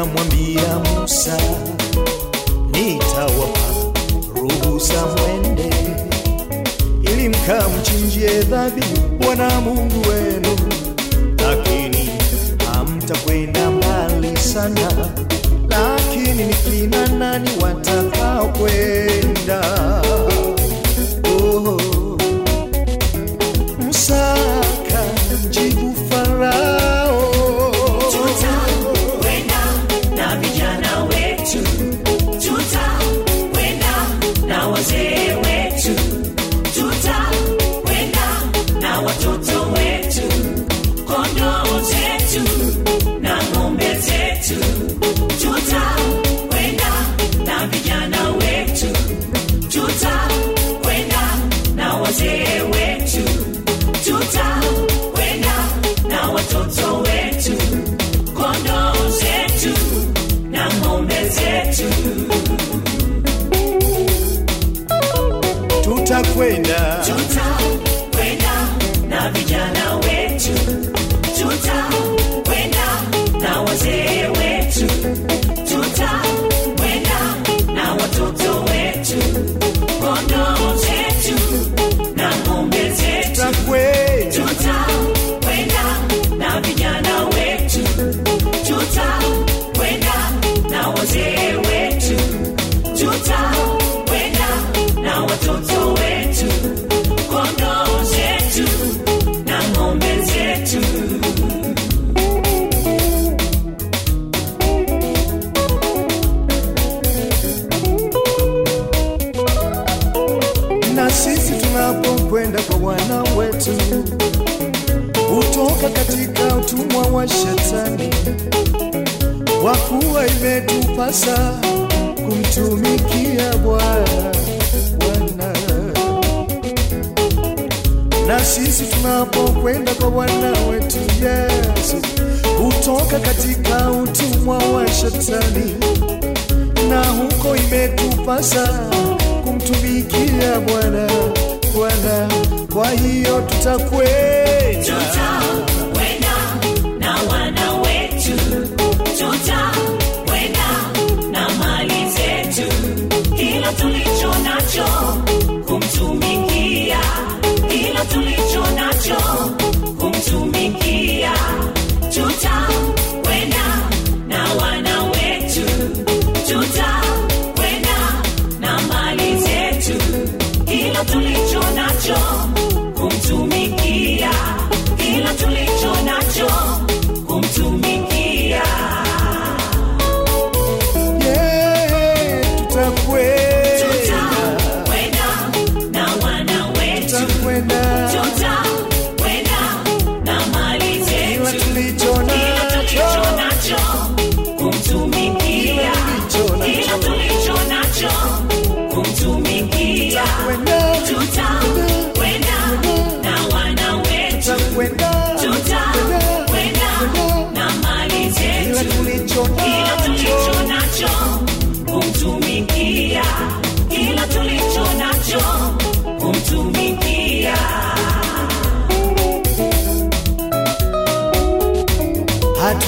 akamwambia Musa, nitawapa ruhusa mwende, ili mkamchinjie dhabihu Bwana Mungu wenu, lakini hamtakwenda mbali sana, lakini nikina nani wat kutoka katika utumwa wa shetani, Wafua imetupasa kumtumikia Bwana. Na sisi tunapokwenda kwa Bwana wetu Yesu kutoka katika utumwa wa shetani, na huko imetupasa kumtumikia Bwana. Bwana, kwa hiyo tutakwenda.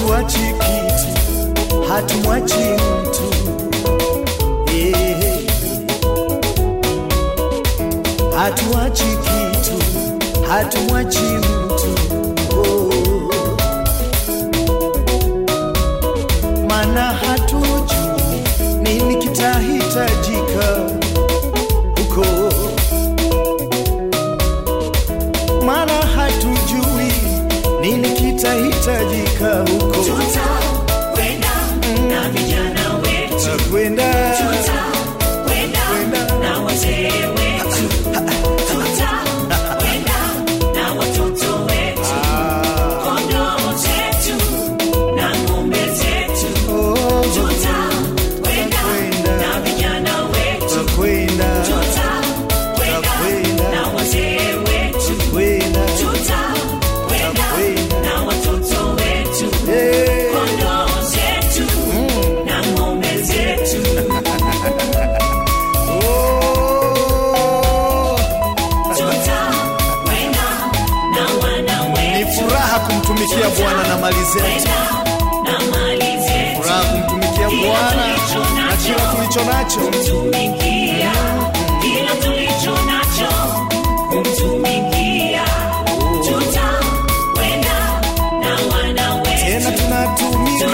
hatuachi kitu, hatumwachi mtu yeah. Hatuachi kitu, hatumwachi mtu Bwana namalizia, furaha kumtumikia Bwana na kila tulicho nacho, kumtumikia kila tulicho nacho, wana wetu, tena tunatumika